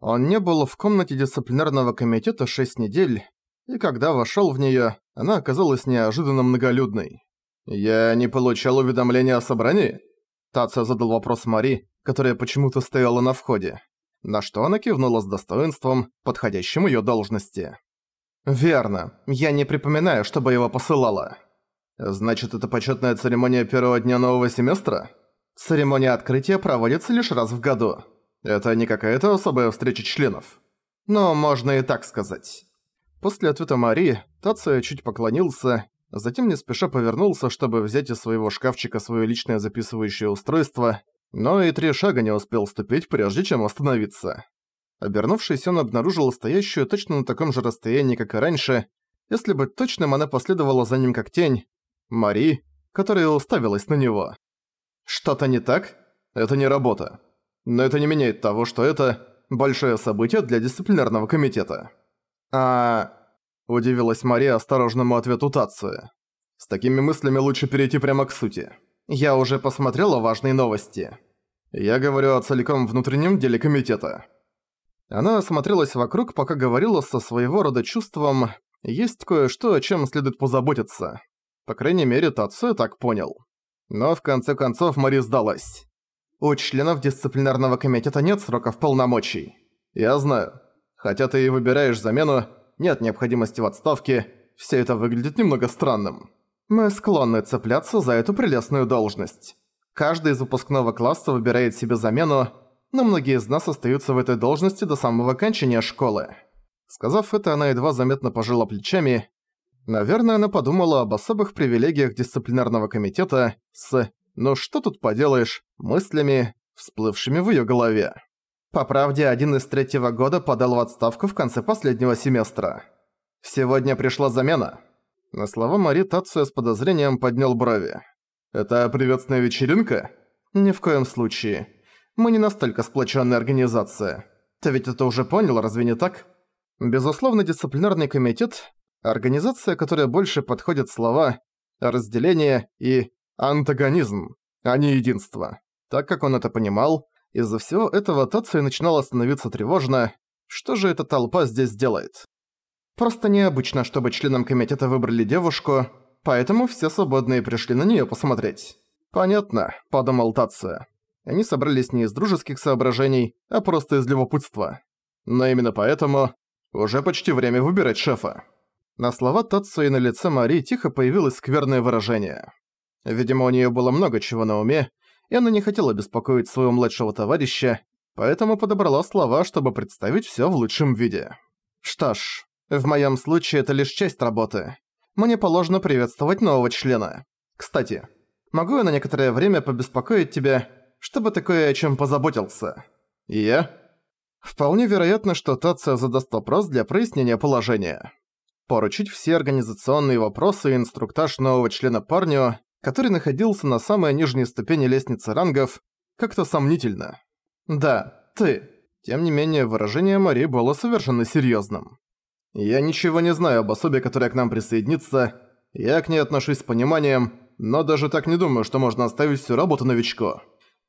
Он не был в комнате дисциплинарного комитета 6 недель, и когда вошёл в неё, она оказалась неожиданно многолюдной. «Я не получал уведомления о собрании?» Тация задал вопрос Мари, которая почему-то стояла на входе. На что она кивнула с достоинством, подходящим её должности. «Верно. Я не припоминаю, чтобы его посылала». «Значит, это почётная церемония первого дня нового семестра?» «Церемония открытия проводится лишь раз в году. Это не какая-то особая встреча членов. Но можно и так сказать». После ответа Мари, Тация чуть поклонился, затем не спеша повернулся, чтобы взять из своего шкафчика своё личное записывающее устройство, но и три шага не успел ступить, прежде чем остановиться. Обернувшись, он обнаружил стоящую точно на таком же расстоянии, как и раньше. Если быть точным, она последовала за ним как тень. Мари, которая уставилась на него. «Что-то не так? Это не работа. Но это не меняет того, что это большое событие для дисциплинарного комитета». «А...» – удивилась Мария осторожному ответу Тации. «С такими мыслями лучше перейти прямо к сути. Я уже посмотрела важные новости. Я говорю о целиком внутреннем деле комитета». Она осмотрелась вокруг, пока говорила со своего рода чувством «есть кое-что, о чем следует позаботиться». По крайней мере, Тацу так понял. Но в конце концов Мари сдалась. У членов дисциплинарного комитета нет сроков полномочий. Я знаю. Хотя ты и выбираешь замену, нет необходимости в отставке, все это выглядит немного странным. Мы склонны цепляться за эту прелестную должность. Каждый из выпускного класса выбирает себе замену, но многие из нас остаются в этой должности до самого окончания школы. Сказав это, она едва заметно пожала плечами. Наверное, она подумала об особых привилегиях дисциплинарного комитета с «ну что тут поделаешь» мыслями, всплывшими в её голове. По правде, один из третьего года подал в отставку в конце последнего семестра. Сегодня пришла замена. На слова Мари Тация с подозрением поднял брови. «Это приветственная вечеринка?» «Ни в коем случае. Мы не настолько сплоченная организация. Ты ведь это уже понял, разве не так?» Безусловно, дисциплинарный комитет – организация, которая больше подходит слова «разделение» и «антагонизм», а не «единство». Так как он это понимал, из-за всего этого Тацию начинала становиться тревожно. Что же эта толпа здесь делает? Просто необычно, чтобы членам комитета выбрали девушку, поэтому все свободные пришли на неё посмотреть. «Понятно», — подумал Тация. Они собрались не из дружеских соображений, а просто из любопытства. Но именно поэтому уже почти время выбирать шефа. На слова Тацу и на лице Мари тихо появилось скверное выражение. Видимо, у неё было много чего на уме, и она не хотела беспокоить своего младшего товарища, поэтому подобрала слова, чтобы представить всё в лучшем виде. «Что ж, в моём случае это лишь часть работы. Мне положено приветствовать нового члена. Кстати, могу я на некоторое время побеспокоить тебя, чтобы ты кое о чём позаботился?» «И я?» Вполне вероятно, что Тация задаст вопрос для прояснения положения. Поручить все организационные вопросы и инструктаж нового члена парню который находился на самой нижней ступени лестницы рангов, как-то сомнительно. «Да, ты». Тем не менее, выражение Мари было совершенно серьёзным. «Я ничего не знаю об особе, которая к нам присоединится. Я к ней отношусь с пониманием, но даже так не думаю, что можно оставить всю работу новичку.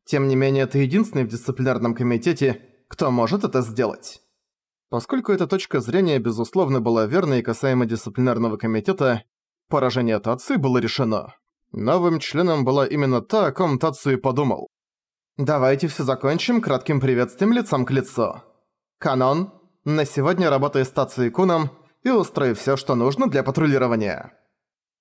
Тем не менее, ты единственный в дисциплинарном комитете, кто может это сделать». Поскольку эта точка зрения, безусловно, была верной касаемо дисциплинарного комитета, поражение Тации было решено. Новым членом была именно та, о ком Тацу и подумал. «Давайте все закончим кратким приветствием лицом к лицу. Канон, на сегодня работай с Тацу и Куном и устрой все, что нужно для патрулирования».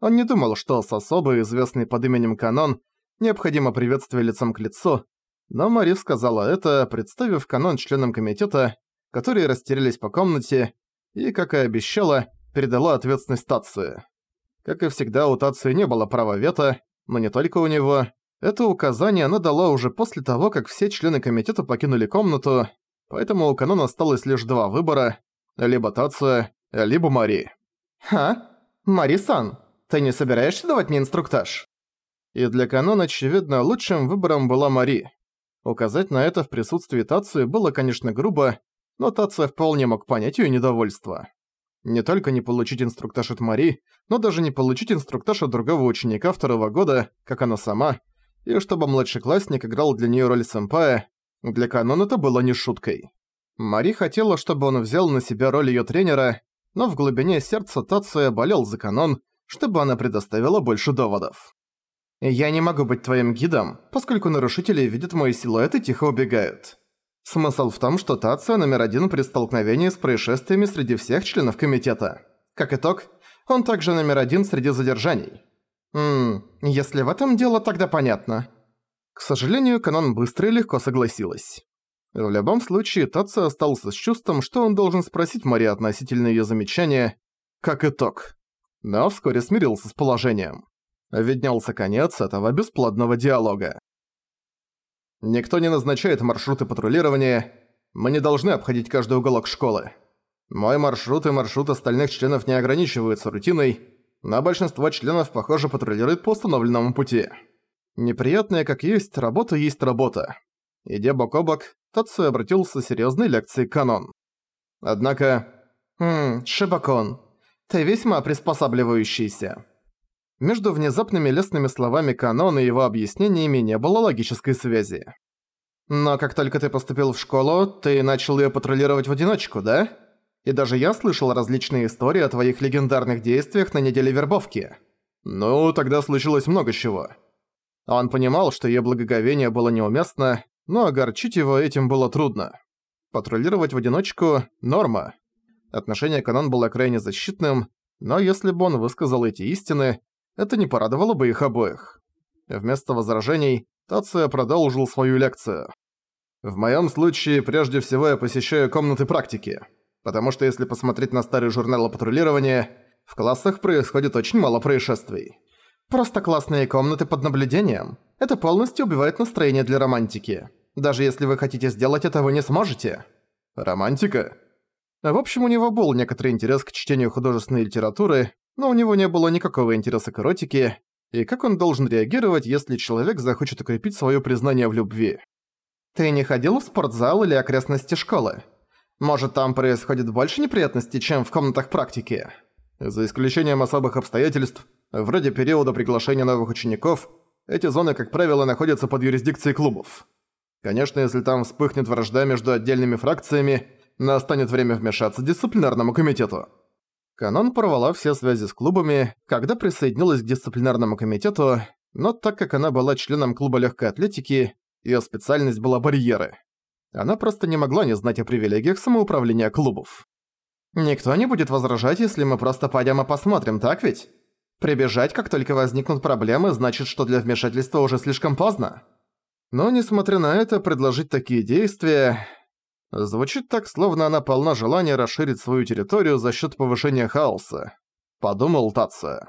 Он не думал, что с особо известной под именем Канон необходимо приветствие лицом к лицу, но Мари сказала это, представив Канон членам комитета, которые растерялись по комнате и, как и обещала, передала ответственность Тацию. Как и всегда, у Тации не было права вето, но не только у него. Это указание она дала уже после того, как все члены комитета покинули комнату, поэтому у Канона осталось лишь два выбора – либо Тация, либо Мари. «Ха? Мари-сан, ты не собираешься давать мне инструктаж?» И для Канона, очевидно, лучшим выбором была Мари. Указать на это в присутствии Тации было, конечно, грубо, но Тация вполне мог понять её недовольство. Не только не получить инструктаж от Мари, но даже не получить инструктаж от другого ученика второго года, как она сама, и чтобы младшеклассник играл для неё роль сэмпая, для Канон это было не шуткой. Мари хотела, чтобы он взял на себя роль её тренера, но в глубине сердца Тация болел за канон, чтобы она предоставила больше доводов. «Я не могу быть твоим гидом, поскольку нарушители видят мой силуэт и тихо убегают. Смысл в том, что Тация номер один при столкновении с происшествиями среди всех членов комитета. Как итог, он также номер один среди задержаний. Ммм, если в этом дело, тогда понятно». К сожалению, Канон быстро и легко согласилась. В любом случае, Татца остался с чувством, что он должен спросить Мари относительно её замечания, как итог. Но вскоре смирился с положением виднелся конец этого бесплодного диалога. Никто не назначает маршруты патрулирования, мы не должны обходить каждый уголок школы. Мой маршрут и маршрут остальных членов не ограничиваются рутиной, но большинство членов, похоже, патрулирует по установленному пути. Неприятная как есть, работа есть работа. Идя бок о бок, Татсу обратился с серьёзной лекцией канон. Однако... «Хм, Шибакон, ты весьма приспосабливающийся. Между внезапными лестными словами канона и его объяснениями не было логической связи. «Но как только ты поступил в школу, ты начал её патрулировать в одиночку, да? И даже я слышал различные истории о твоих легендарных действиях на неделе вербовки. Ну, тогда случилось много чего». Он понимал, что её благоговение было неуместно, но огорчить его этим было трудно. Патрулировать в одиночку – норма. Отношение Канон было крайне защитным, но если бы он высказал эти истины, это не порадовало бы их обоих. Вместо возражений Тация продолжил свою лекцию. «В моем случае, прежде всего, я посещаю комнаты практики, потому что если посмотреть на старые журналы патрулирования, в классах происходит очень мало происшествий. Просто классные комнаты под наблюдением. Это полностью убивает настроение для романтики. Даже если вы хотите сделать это, вы не сможете». «Романтика?» В общем, у него был некоторый интерес к чтению художественной литературы, но у него не было никакого интереса к эротике, и как он должен реагировать, если человек захочет укрепить своё признание в любви. «Ты не ходил в спортзал или окрестности школы? Может, там происходит больше неприятностей, чем в комнатах практики?» За исключением особых обстоятельств, вроде периода приглашения новых учеников, эти зоны, как правило, находятся под юрисдикцией клубов. Конечно, если там вспыхнет вражда между отдельными фракциями, настанет время вмешаться дисциплинарному комитету. Канон порвала все связи с клубами, когда присоединилась к дисциплинарному комитету, но так как она была членом клуба легкой атлетики, ее специальность была барьеры. Она просто не могла не знать о привилегиях самоуправления клубов. «Никто не будет возражать, если мы просто пойдем и посмотрим, так ведь? Прибежать, как только возникнут проблемы, значит, что для вмешательства уже слишком поздно». Но, несмотря на это, предложить такие действия... Звучит так, словно она полна желания расширить свою территорию за счет повышения хаоса. Подумал Татца.